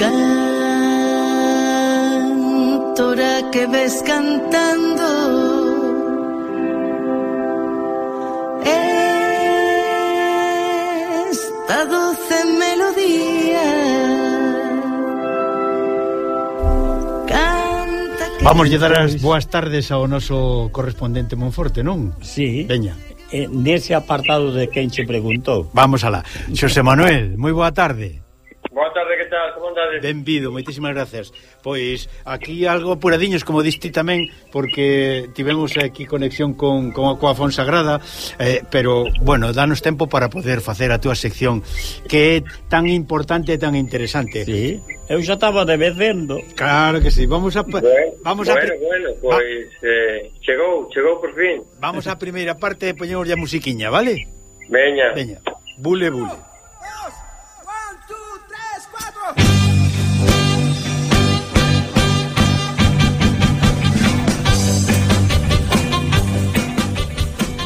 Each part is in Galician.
Cantora que ves cantando. Esta dulce melodía. Canta que Vamos lle dar as boas tardes ao noso correspondente Monforte, non? Sí. Veña eh, nese apartado de quen che preguntou. Vamos alá. Xosé Manuel, moi boa tarde bondade. Benvido, moitísimas gracias. Pois aquí algo apuradiños, como diste tamén, porque tivemos aquí conexión con, con coa Fonsagrada, eh, pero, bueno, danos tempo para poder facer a túa sección, que é tan importante e tan interesante. Sí, eu xa estaba debecendo. Claro que sí, vamos a... Bueno, vamos a bueno, pois eh, chegou, chegou por fin. Vamos á primeira parte e poñemos ya musiquiña, vale? Veña. Veña. Bule, bule.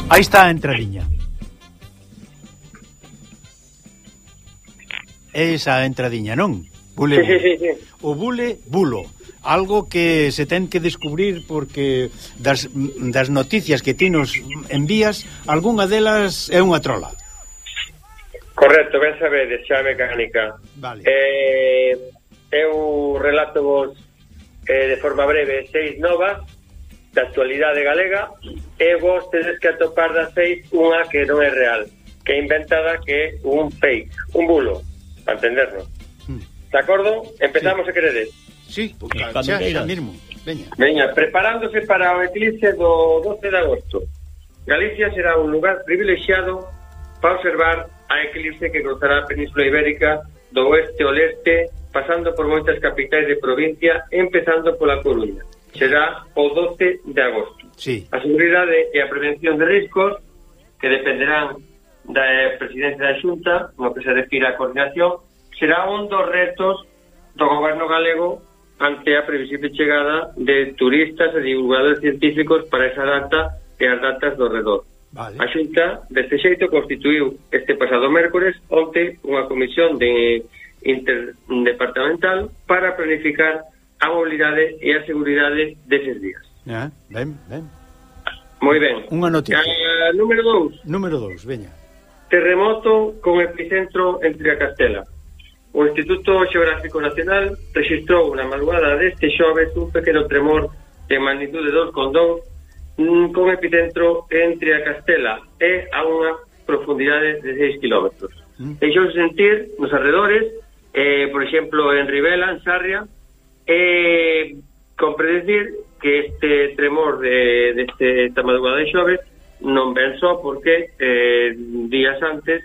Aí está a entradiña. Esa entradiña, non? Bule, bule. Sí, sí, sí, sí. O bule, bulo. Algo que se ten que descubrir porque das, das noticias que ti nos envías, algunha delas é unha trola. Correcto, ben sabedes, xa mecánica. Vale. Eh, eu relato vos eh, de forma breve seis novas da actualidade galega e vos tedes que atopar das seis unha que non é real, que é inventada que é un fake, un bulo, para entendernos. Hmm. De acordo? Empezamos, sí. a queredes. Sí, cando xa mesmo. Veña. Veña, preparándose para o eclipse do 12 de agosto. Galicia será un lugar privilexiado para observar a eclipse que cruzará a Península Ibérica do oeste ao leste, pasando por moitas capitais de provincia, empezando pola Coruña será o 12 de agosto. Sí. A seguridade e a prevención de riscos que dependerán da presidencia da Xunta, no que se refira a coordinación, será un dos retos do goberno galego ante a previsible chegada de turistas e divulgadores científicos para esa data e as datas do redor. Vale. A Xunta, deste xeito, constituiu este pasado mércores onte unha comisión de interdepartamental para planificar a mobilidade e a seguridade deses días. Ah, ben, ben. Moi ben. Unha noticia. Ah, número 2. Número 2, veña. Terremoto con epicentro en Triacastela. O Instituto Xeográfico Nacional registrou na madrugada deste xoves un pequeno tremor de magnitude 2,2 mm, con epicentro entre a Castela e a unha profundidade de 6 km. Mm. Deixou sentir nos arredores, eh, por exemplo, en Ribela, en Sarria, E compre decir que este tremor de, deste, esta madrugada de xoves non ven só porque eh, días antes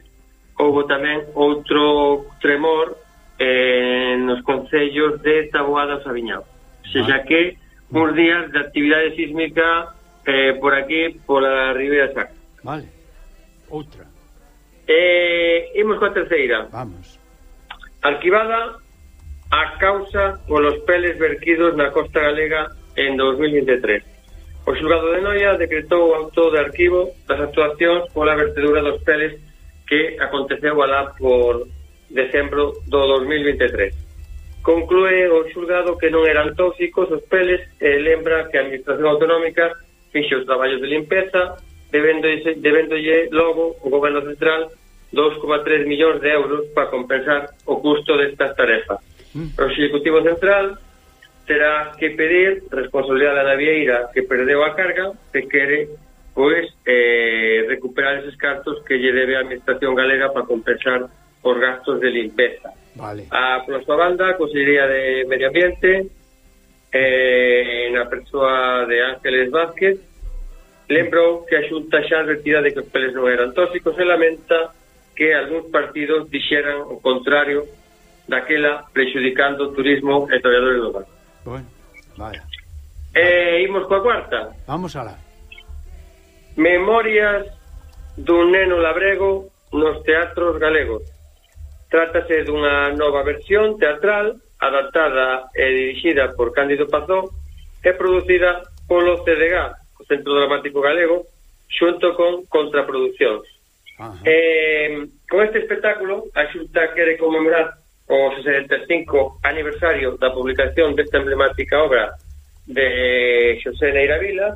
houve tamén outro tremor eh, nos concellos de Taboada e Sabiñao. Se ah. xa que uns días de actividade sísmica eh, por aquí, pola Ribeira Sacra. Vale. Outra. Eh, imos coa terceira. Vamos. Arquivada a causa polos peles verquidos na costa galega en 2023. O xulgado de Noia decretou o auto de arquivo das actuacións pola vertedura dos peles que aconteceu alá por decembro do 2023. Conclúe o xulgado que non eran tóxicos os peles e lembra que a Administración Autonómica fixe os traballos de limpeza debéndolle, debéndolle logo o Goberno Central 2,3 millóns de euros para compensar o custo destas tarefas. O Executivo Central terá que pedir responsabilidade da navieira que perdeu a carga que quere pois eh, recuperar eses cartos que lle debe a Administración Galega para compensar os gastos de limpeza. Vale. A pola súa banda, a Consellería de Medio Ambiente, eh, na persoa de Ángeles Vázquez, lembrou que a Xunta xa advertida de que os peles non eran tóxicos e lamenta que algúns partidos dixeran o contrario daquela prexudicando o turismo e traballadores do mar. Bueno, vaya. E imos coa cuarta. Vamos alá. Memorias dun neno labrego nos teatros galegos. Trátase dunha nova versión teatral adaptada e dirixida por Cándido Pazó e producida polo CDG, o Centro Dramático Galego, xunto con Contraproduccións. Ajá. Eh, con este espectáculo, a Xunta quere conmemorar o 65 aniversario da publicación desta emblemática obra de Xosé Neira Vila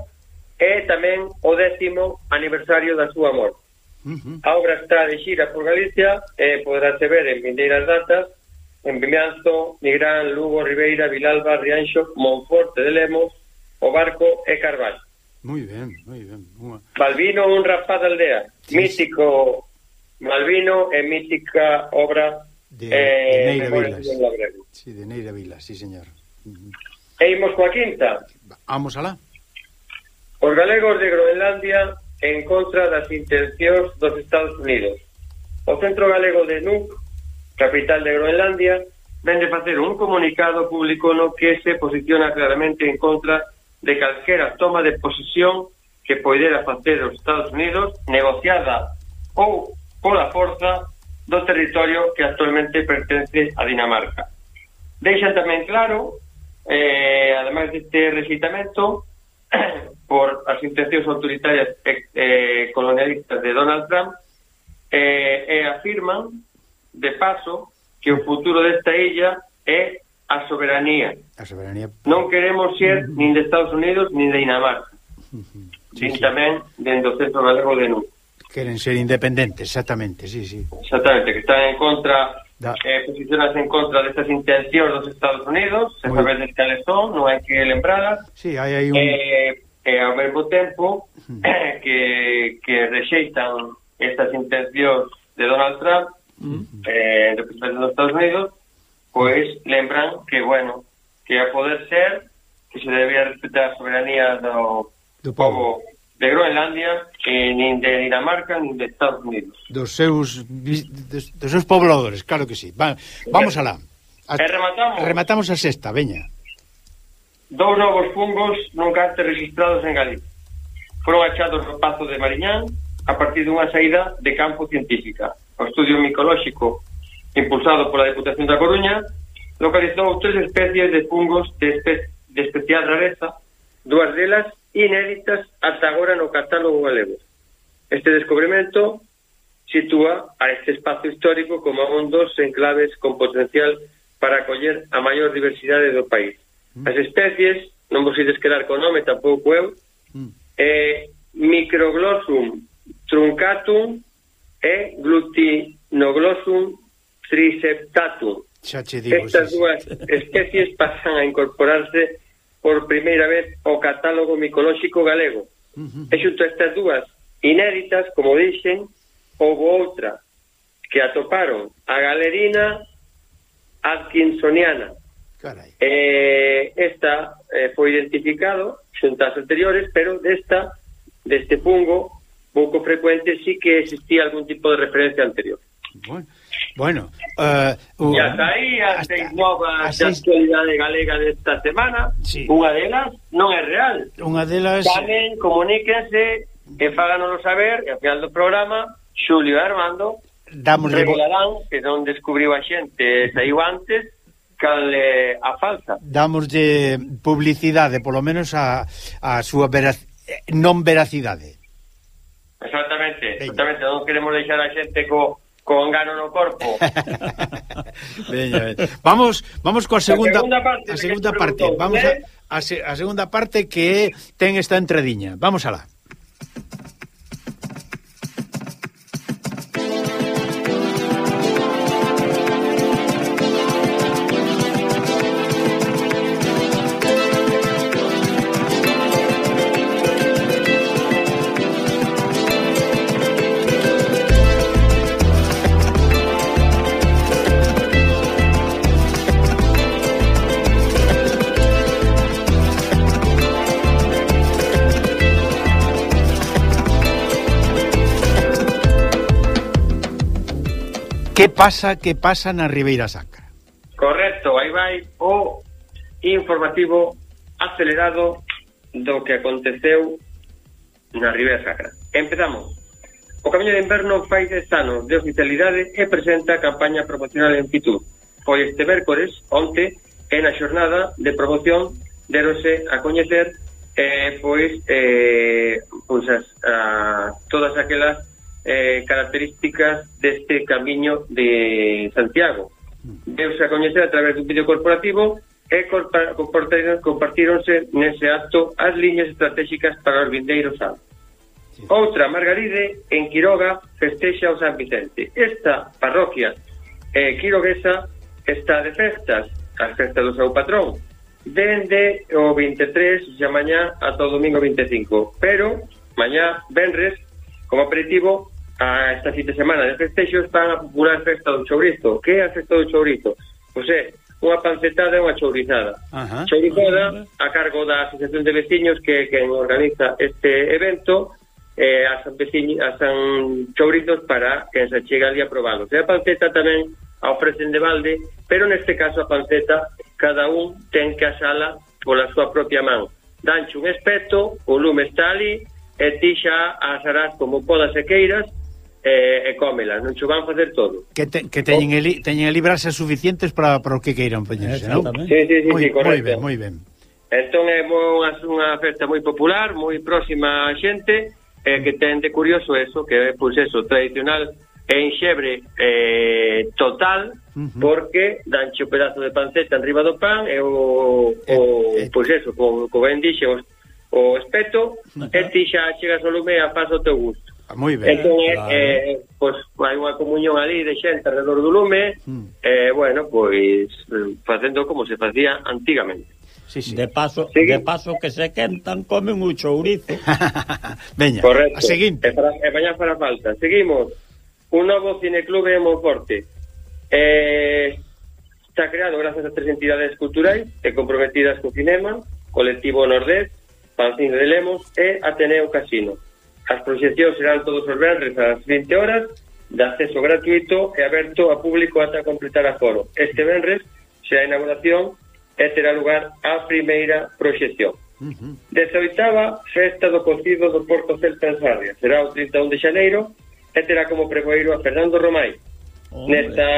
e tamén o décimo aniversario da súa morte. Uh -huh. A obra está de xira por Galicia eh, e poderase ver en vindeiras datas en Vimianzo, Nigrán, Lugo, Ribeira, Vilalba, Rianxo, Monforte de Lemos, O Barco e Carvalho. Moi ben, moi ben. Uma... Malvino un rapaz da aldea, sí. mítico Malvino e mítica obra de, eh, de Neira Vilas. Sí, de Neira Vilas, sí, señor. Uh -huh. E imos coa quinta. Vamos alá. Os galegos de Groenlandia en contra das intencións dos Estados Unidos. O Centro Galego de Nuuk, capital de Groenlandia, vende facer un comunicado público no que se posiciona claramente en contra de calquera toma de posesión que poidera facer os Estados Unidos negociada ou pola forza do territorio que actualmente pertence a Dinamarca. Deixan tamén claro, eh, ademais deste recitamento, por as intencións autoritarias e eh, colonialistas de Donald Trump, eh, e afirman, de paso, que o futuro desta illa é a soberanía. A soberanía. Non queremos ser nin de Estados Unidos nin de Dinamarca. Sí, sí. Sin tamén dentro do centro galego de Nuco. Queren ser independentes, exactamente, sí, sí. Exactamente, que están en contra da. eh, posicionas en contra destas intencións dos Estados Unidos, se saber de cales son, non hai que lembralas. Sí, hai aí un... Eh, eh, ao mesmo tempo mm. que, que rexeitan estas intencións de Donald Trump, mm. eh, presidente dos Estados Unidos, pois lembran que, bueno, que a poder ser que se debía respetar a soberanía do, do povo, povo de Groenlandia eh, nin de Dinamarca nin de Estados Unidos. Dos seus dos, dos seus pobladores, claro que sí. Va, vamos alá. A, e rematamos. Rematamos a sexta, veña. Dous novos fungos nunca antes registrados en Galicia. Foron achados no Pazo de Mariñán a partir dunha saída de campo científica. O estudio micolóxico impulsado pola Deputación da Coruña localizou tres especies de fungos de, espe de especial rareza, dúas delas inéditas ata agora no catálogo galego. Este descubrimento sitúa a este espacio histórico como un dos enclaves con potencial para acoller a maior diversidade do país. Mm. As especies, non vos ides quedar co nome, tampouco eu, mm. é Microglossum truncatum e Glutinoglossum triseptatum. Xa che digo, Estas dúas especies pasan a incorporarse por primeira vez o catálogo micolóxico galego. Uh. E xunto a estas dúas inéditas, como dixen, houve outra que atoparon a galerina Atkinsoniana. Carai. Eh, esta eh, foi identificado xuntas anteriores, pero desta deste fungo pouco frecuente sí que existía algún tipo de referencia anterior. Bueno. Bueno, uh, uh, e ata aí as seis novas de actualidade galega desta semana, sí. unha delas non é real. Unha delas... Tamén comuníquense e fáganoslo saber, e ao final do programa, Xulio e Armando Dámosle... revelarán que non descubriu a xente saiu antes cal é a falsa. Damoslle publicidade, polo menos a, a súa verac... non veracidade. Exactamente, Venga. exactamente, non queremos deixar a xente co con gano no corpo. veña, veña. Vamos, vamos coa segunda, a segunda parte, a segunda parte. Vamos a, ¿eh? a, se, a segunda parte que ten esta entradiña. Vamos alá. pasa que pasa na Ribeira Sacra. Correcto, aí vai o informativo acelerado do que aconteceu na Ribeira Sacra. Empezamos. O Camiño de Inverno fai dez anos de oficialidade e presenta a campaña promocional en Fitur. Foi este mércores, onte, en a xornada de promoción derose a coñecer eh, pois eh, pois as, a, todas aquelas eh, características deste camiño de Santiago. Deuse a coñecer a través dun vídeo corporativo e compartíronse nese acto as liñas estratégicas para os vindeiros anos. Outra, Margaride, en Quiroga, festexa o San Vicente. Esta parroquia eh, quiroguesa está de festas, as festas do seu patrón, dende o 23 de mañá ata o domingo 25, pero mañá, Benres, como aperitivo, a esta fin de semana de festexo está a popular festa do chourizo. Que é a festa do chourizo? Pois é, unha pancetada e unha chourizada. Ajá, chourizada a cargo da Asociación de Veciños que quen organiza este evento eh, a San, Veciño, a San Chourizos para que se chega ali a probalos. E a panceta tamén a ofrecen de balde, pero neste caso a panceta cada un ten que asala pola súa propia man. Danche un espeto, o lume está ali, e ti xa asarás como podas e queiras, e, e cómelas, non cho van facer todo. Que, te, que teñen, oh. el, teñen el librarse suficientes para, para o que queiran poñerse, non? Sí, sí, sí, moi, sí, correcto. Moi ben, moi ben. Entón é unha, unha festa moi popular, moi próxima a xente, eh, que ten de curioso eso, que é pois eso, tradicional é enxebre eh, total uh -huh. porque danche o pedazo de panceta enriba do pan e o, o eh, eh. pois eso, co, co ben dixen o, o espeto, uh -huh. e ti xa chegas ao lume a paso o teu gusto. Ah, moi ben. Entón, eh, claro. eh, pois, hai unha comunión ali de xente alrededor do lume, mm. eh, bueno, pois, facendo como se facía antigamente. Sí, sí. De paso, Seguinte. de paso que se quentan, comen un chourizo. Veña, Correcto. a seguinte. E, para, e mañá fará falta. Seguimos. Un novo cineclube en Monforte. Eh, está creado gracias a tres entidades culturais e comprometidas co cinema, Colectivo Nordés, Pancín de Lemos e Ateneo Casino. As proxeccións serán todos os verdes ás 20 horas, de acceso gratuito e aberto a público ata completar a foro. Este venres será a inauguración e terá lugar a primeira proxección. Uh 18ª Festa do Cocido do Porto Celta en Sarria. Será o 31 de xaneiro e terá como pregoeiro a Fernando Romai. Hombre. Nesta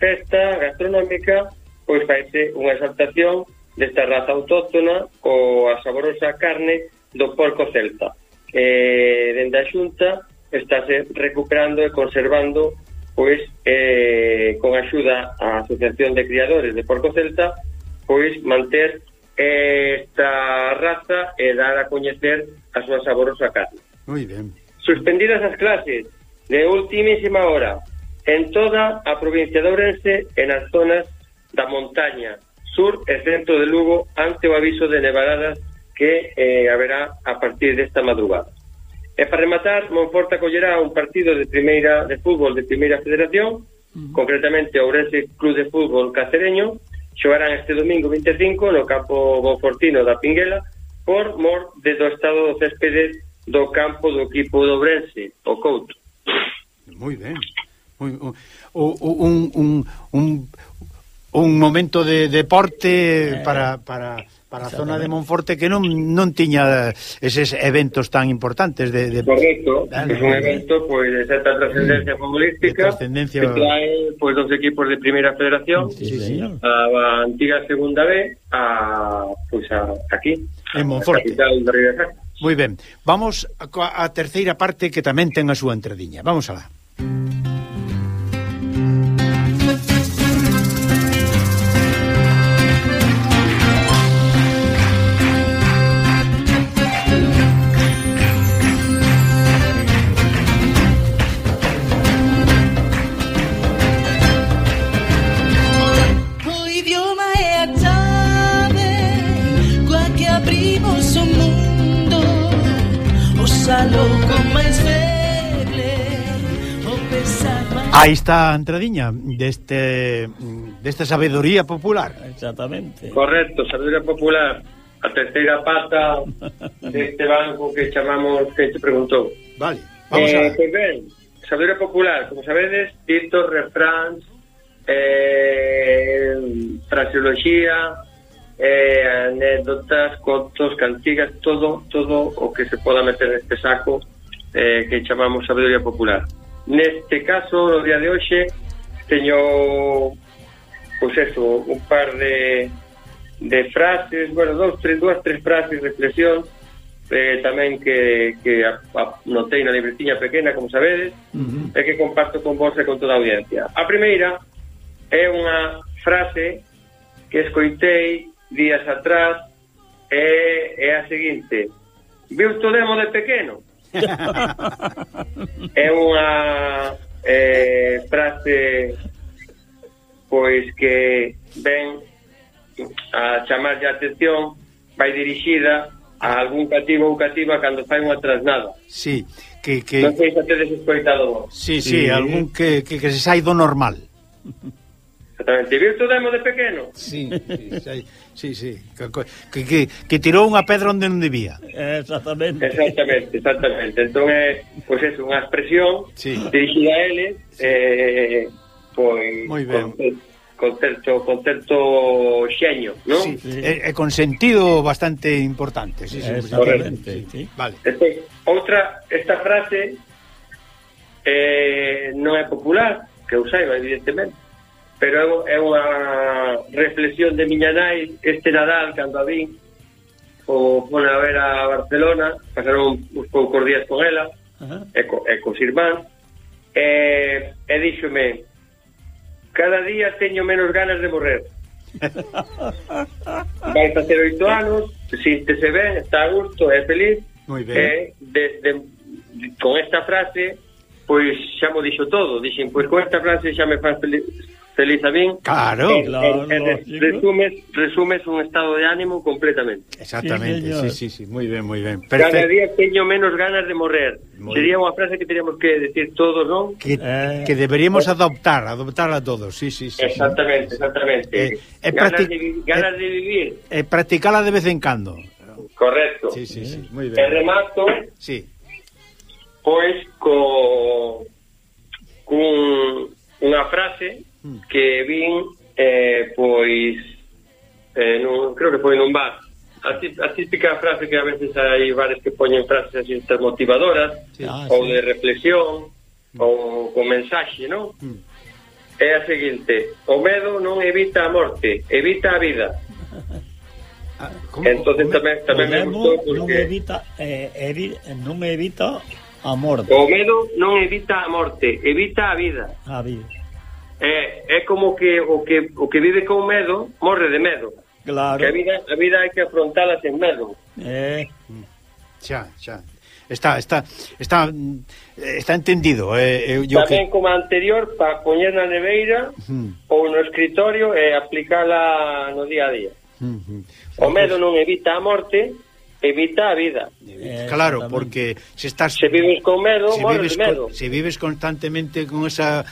festa gastronómica, pois faise unha exaltación desta raza autóctona coa saborosa carne do porco celta eh, dende a Xunta estáse recuperando e conservando pois eh, con axuda á Asociación de Criadores de Porco Celta pois manter esta raza e dar a coñecer a súa saborosa carne. Moi ben. Suspendidas as clases de ultimísima hora en toda a provincia de Ourense e nas zonas da montaña, sur e centro de Lugo ante o aviso de nevaradas que eh, haberá a partir desta madrugada. E para rematar, Monforte acollerá un partido de primeira de fútbol de primeira federación, uh -huh. concretamente Ourense Club de Fútbol Cacereño, xogarán este domingo 25 no campo Bonfortino da Pinguela por mor de do estado do céspede do campo do equipo do Ourense, o Couto. Moi ben. Moi, o, o, un, un, un, un momento de deporte eh, para, para, para a zona de Monforte que non, non tiña eses eventos tan importantes de, de... Correcto, ah, es un evento pues, de certa trascendencia mm, futbolística trascendencia... que trae pues, dos equipos de Primera Federación sí, sí, señor. a, a antiga Segunda B a, pues, a, aquí en Monforte. Moi ben, vamos a, a terceira parte que tamén ten a súa entradiña vamos alá. Aí está a entradiña deste, desta sabedoría popular. Exactamente. Correcto, sabedoría popular. A terceira pata deste banco que chamamos que te preguntou. Vale, vamos eh, a ver. Pois ben, sabedoría popular, como sabedes, ditos, refráns, eh, fraseología, eh, anécdotas, contos, cantigas, todo todo o que se poda meter neste saco eh, que chamamos sabedoría popular. Neste caso, no día de hoxe, teño pois eso, un par de de frases, bueno, dos, tres, dúas, tres frases, reflexións eh, tamén que, que a, a, notei na libretiña pequena, como sabedes, uh -huh. e que comparto con vos e con toda a audiencia. A primeira é unha frase que escoitei días atrás eh, é, é a seguinte. Viu tu demo de pequeno? é unha eh, frase pois que ven a chamar a atención vai dirixida a algún cativo ou cativa cando fai unha trasnada. Sí, que... que... Non sei se tedes escoitado vos. Sí, sí, sí, algún que, que, que se sai do normal. Exactamente. Viu todo demo de pequeno? Sí, sí, sí, sí. Que, que, que tirou unha pedra onde non debía. Exactamente. Exactamente, exactamente. Entón é, pois é unha expresión sí. dirigida a ele, sí. eh, pois con, con certo, con certo xeño, non? Sí, sí. E, e con sentido bastante importante, sí, sí, exactamente. Sí. Vale. Este, outra esta frase eh, non é popular, que eu saiba evidentemente pero é, é unha reflexión de miña nai este Nadal cando a vi o fona a ver a Barcelona pasaron uns poucos días con ela e, co, e cos irmáns e, e díxome cada día teño menos ganas de morrer vai facer oito anos síntese ben, está a gusto, é feliz Muy ben. e de, de, de, con esta frase pois xa mo dixo todo dixen, pois con esta frase xa me faz feliz feliz a min. Claro. E, claro e, e, resumes, resumes un estado de ánimo completamente. Exactamente, sí, sí, sí, sí. moi ben, moi ben. Perfecto. Cada día teño menos ganas de morrer. Muy Sería unha frase que teríamos que decir todos, non? Que, eh, que deberíamos eh, adoptar, adoptarla todos, sí, sí, sí. Exactamente, sí. exactamente. Eh, eh, ganas, de, ganas eh, de vivir. Eh, practicala de vez en cando. Correcto. Sí, sí, sí, moi ben. E remato... Sí. Pois co... Cun, unha frase mm. que vin eh, pois eh, non, creo que foi nun bar a típica frase que a veces hai bares que poñen frases así motivadoras sí, ah, ou sí. de reflexión mm. ou con mensaxe, non? Mm. É a seguinte, o medo non evita a morte, evita a vida. Ah, como, entonces tamén tamén me gustou porque non evita eh, evi, non evita a morte. O medo non evita a morte, evita a vida. A vida é, é como que o, que o que vive con medo morre de medo. Claro. Que a vida, a vida hai que afrontala sen medo. Eh. Xa, xa. Está, está, está, está entendido. Eh, eu, yo Tamén que... como anterior, para poñer na neveira hmm. ou no escritorio e aplicala no día a día. Hmm. O medo non evita a morte, evita a vida. Eh, claro, porque se estás se vives con medo, morres vives, medo. Con, se vives constantemente con esa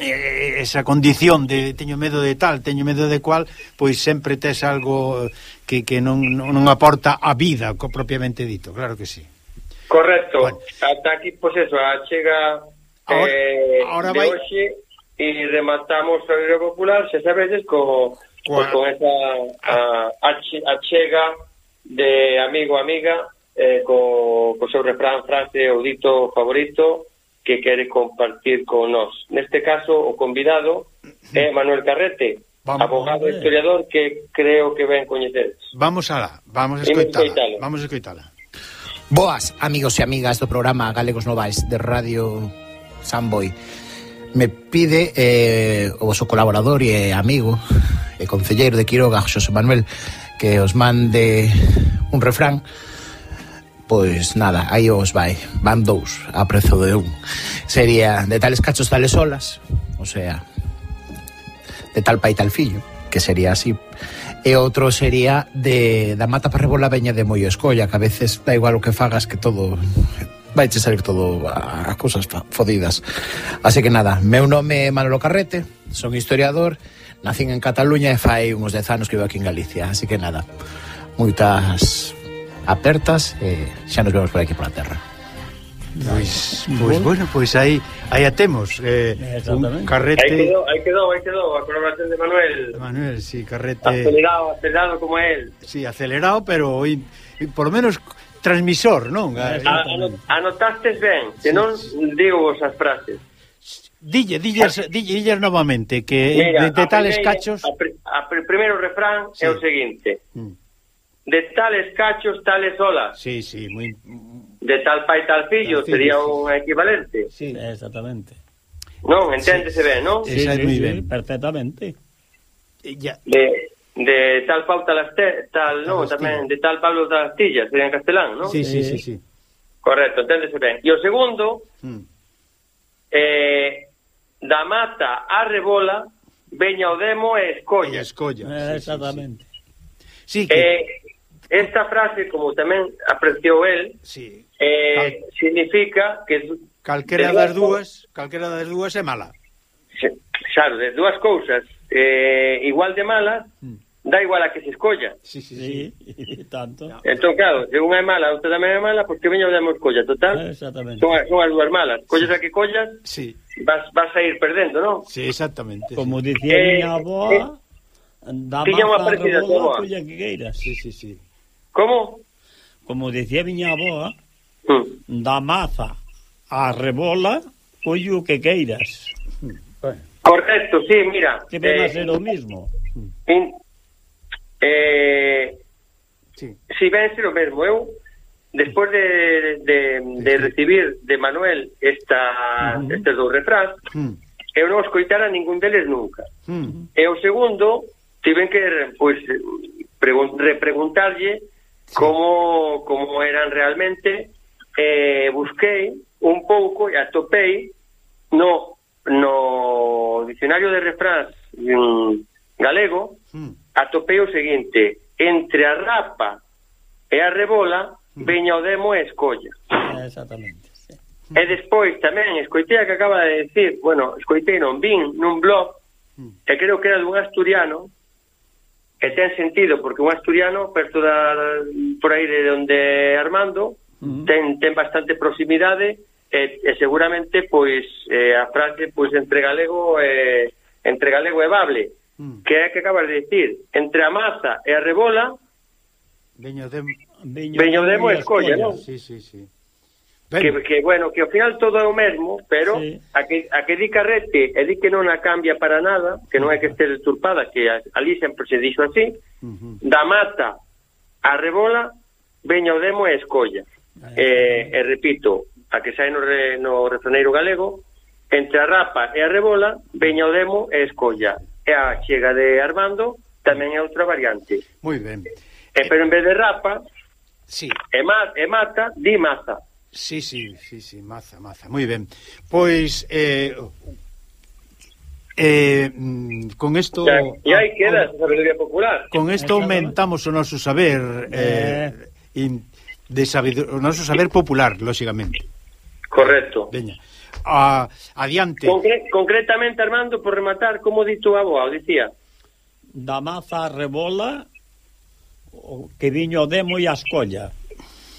Eh, esa condición de teño medo de tal, teño medo de cual, pois sempre tes algo que, que non, non aporta a vida propiamente dito, claro que sí. Correcto. Bueno. Ata aquí, pois pues eso, chega ahora, eh, ahora de vai... hoxe e rematamos o Ferreiro Popular, se sabedes, co, co, con esa a, a chega de amigo, amiga, eh, co, co seu refrán frase ou dito favorito, que quere compartir con nós. Neste caso, o convidado é Manuel Carrete, Vamos, abogado e historiador que creo que ben coñecedes. Vamos alá, vamos a escoitala. Vamos a escoitala. Boas, amigos e amigas do programa Galegos Novais de Radio Samboy. Me pide eh, o vosso colaborador e amigo e concelleiro de Quiroga, Xosé Manuel, que os mande un refrán pois nada, aí os vai. Van dous a prezo de un. Sería de tales cachos tales olas o sea de tal pai tal fillo que sería así. E outro sería de da mata para rebola veña de moi escolla que a veces da igual o que fagas que todo vai che salir todo a, a cousas fodidas. Así que nada, meu nome é Manolo Carrete son historiador nacín en Cataluña e fai uns dez anos que vivo aquí en Galicia. Así que nada, moitas apertas e xa nos vemos por aquí pola terra. Pois, pois bueno, pois aí aí atemos eh, un carrete. Aí quedou, aí quedou, aí quedou a colaboración de Manuel. Manuel, si sí, carrete acelerado, acelerado como él. Si, sí, acelerado, pero hoy, por lo menos transmisor, non? A, anotastes ben, que non sí, digo vos as frases. Dille, dilles, dille, ah. dilles novamente que Mira, de, de tales primeira, cachos... A, pr, a pr, primeiro refrán sí. é o seguinte. Mm de tales cachos, tales olas. Sí, sí, muy... De tal pai, tal fillo, tal fillo sería sí. un equivalente. Sí, exactamente. Non, enténdese sí. ben, non? Sí, sí, sí, ben. perfectamente. Eh, ya. De, de tal Pau Talaste, tal, no, tamén, de tal Pablo Talastilla, sería en castelán, non? Sí, sí, sí, sí. Correcto, enténdese ben. E o segundo, mm. eh, da mata a rebola, veña o demo e escolla. E escolla, eh, sí, exactamente. Sí, sí. sí que... Eh, Esta frase, como tamén apreciou el, sí. eh, Cal... significa que... Calquera das dúas, calquera das dúas é mala. Claro, de dúas cousas eh, igual de malas, mm. da igual a que se escolla. Sí, sí, sí, sí. tanto. Entón, claro, se unha é mala, outra tamén é mala, pois porque veña unha escolla, total. Ah, exactamente. Son, son as dúas malas. Collas sí. a que collas, sí. vas, vas a ir perdendo, non? Sí, exactamente. Como sí. dicía eh, miña aboa, eh, dá máis a rebola, colla que queiras. Sí, sí, sí. Como? Como decía miña aboa, eh, mm. da maza a rebola, collo que queiras. Correcto, sí, mira. Que ven eh, a ser o mismo. In, eh, sí. Si ven a ser o mesmo. Eu, despois de, de, de recibir de Manuel esta, uh -huh. estes dous refráns, mm. eu non escoitara ningún deles nunca. Mm. E o segundo, tiven que pois, pregun repreguntarlle sí. como, como eran realmente, eh, busquei un pouco e atopei no, no dicionario de refráns mm, galego, mm. atopei o seguinte, entre a rapa e a rebola, mm. veña o demo e escolla. Ah, exactamente. Sí. E despois tamén escoitei a que acaba de decir, bueno, escoitei non vin nun blog, mm. e creo que era dun asturiano, E ten sentido, porque un asturiano, perto da, por aí de onde Armando, uh -huh. ten, ten bastante proximidade, e, e seguramente, pois, eh, a frase, pois, entre galego e, entre galego e bable, uh -huh. que é que acabas de dicir, entre a masa e a rebola, Veño de, veño, veño de, de escolla, non? Sí, sí, sí. Que, que, bueno, que ao final todo é o mesmo, pero sí. a, que, a que di carrete e di que non a cambia para nada, que non é que este deturpada, que a, ali sempre se dixo así, uh -huh. da mata a rebola, veña o demo e escolla. Uh. Eh, e, e repito, a que sai no, re, no refraneiro galego, entre a rapa e a rebola, veña o demo e escolla. E a chega de Armando tamén é outra variante. Moi ben. E, pero en vez de rapa, sí. e, ma, e mata, di maza. Sí, sí, sí, sí, maza, maza, moi ben. Pois, eh, eh, mm, con isto... E aí queda a sabiduría popular. Con isto aumentamos o noso saber eh, eh. in, de sabido, o noso saber popular, lóxicamente. Correcto. Veña. A, adiante. Concre concretamente, Armando, por rematar, como dito a boa, dicía? Da maza rebola o que viño demo e a escolla.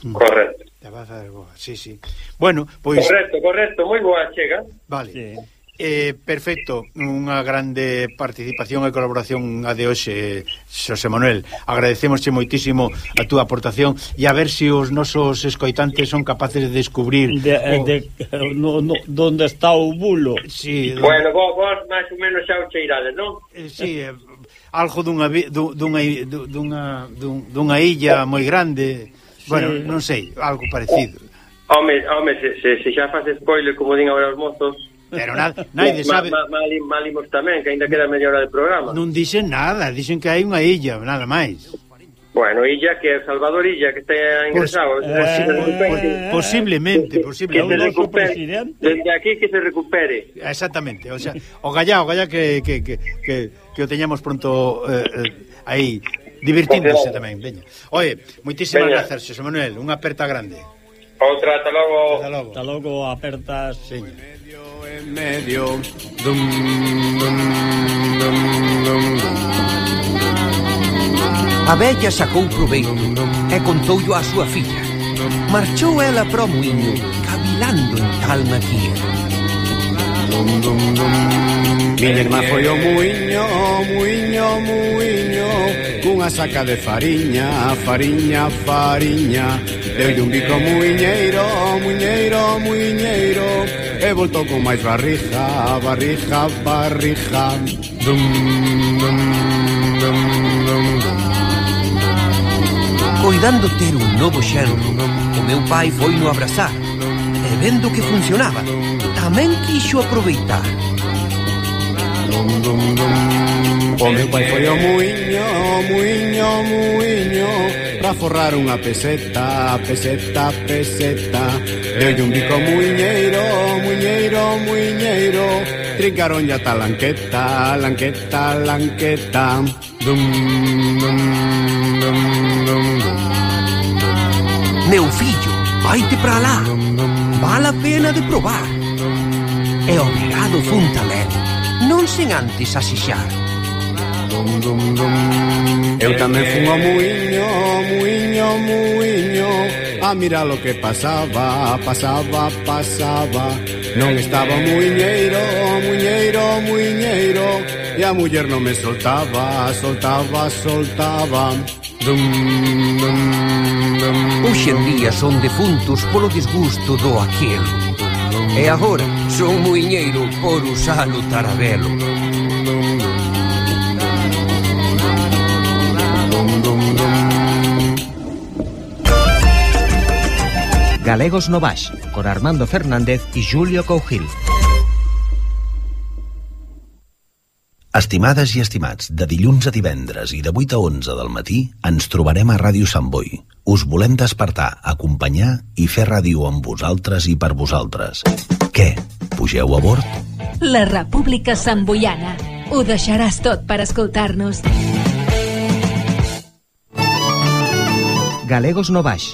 Correcto. Baza das Boa, sí, sí. Bueno, pois... Correcto, correcto, moi boa chega. Vale. Sí. Eh, perfecto, unha grande participación e colaboración a de hoxe, Xosé Manuel. Agradecemosche moitísimo a túa aportación e a ver se si os nosos escoitantes son capaces de descubrir de, eh, o... de, no, no, donde está o bulo. Sí, bueno, vos, vos máis ou menos xa o cheirades, non? Eh, sí, eh, algo dunha dunha dunha dunha, dunha illa moi grande Sí. Bueno, non sei, algo parecido. Oh, home, home se, se, se xa faz spoiler, como din agora os mozos, Pero nada, naide sabe... Ma, ma, malimos tamén, que ainda queda media hora de programa. Non dixen nada, dixen que hai unha illa, nada máis. Bueno, Illa, que é Salvador Illa, que está ingresado. Pos, eh, eh, eh, eh posiblemente, posiblemente. Que se recupere, desde aquí que se recupere. Exactamente, o sea, o gallá, o gallá que, que, que, que, que o teñamos pronto eh, aí Divertíndose tamén, veña. Oye, moitísimas veña. grazas, Xosé Manuel, unha aperta grande. Outra, ata logo. Ata logo, ata logo apertas, señor. En medio, dum, dum, dum, dum, dum. A vella sacou proveito e contoullo á súa filla. Marchou ela pro muiño, cavilando en calma tía dum, dum, dum. Min irmá foi o muiño, o muiño, o muiño Cunha saca de fariña, fariña, fariña Deulle un bico muiñeiro, muiñeiro, muiñeiro E voltou con máis barrija, barrija, barrija Dum, dum, dum, dum, dum Coidando ter un novo xerro O meu pai foi no abrazar E vendo que funcionaba tamén quixo aproveitar. Dum, dum, dum. O meu pai foi ao muiño, ao muiño, ao muiño Pra forrar unha peseta, peseta, peseta. Deulle un bico muiñeiro, muiñeiro, muiñeiro Trincaron ya talanqueta, lanqueta, lanqueta, lanqueta. Dum, dum, dum, dum, dum, Meu fillo, vaite para lá. Vale a pena de probar e o legado fun tamén, non sen antes asixar. Dum, dum, dum. Eu tamén fun ao muiño, muiño, muiño ah, A mirar o que pasaba, pasaba, pasaba Non estaba o muiñeiro, muiñeiro, muiñeiro E a muller non me soltaba, soltaba, soltaba Dum, dum, dum. Hoxe en día son defuntos polo disgusto do aquel E agora son muiñeiro por usar o tarabelo Galegos Novas, con Armando Fernández y Julio Cougil. Estimades i estimats, de dilluns a divendres i de 8 a 11 del matí ens trobarem a Ràdio Sant Boi. Us volem despertar, acompanyar i fer ràdio amb vosaltres i per vosaltres. Què? Pugeu a bord? La República Samboiana. Ho deixaràs tot per escoltar-nos. Galegos no Baix,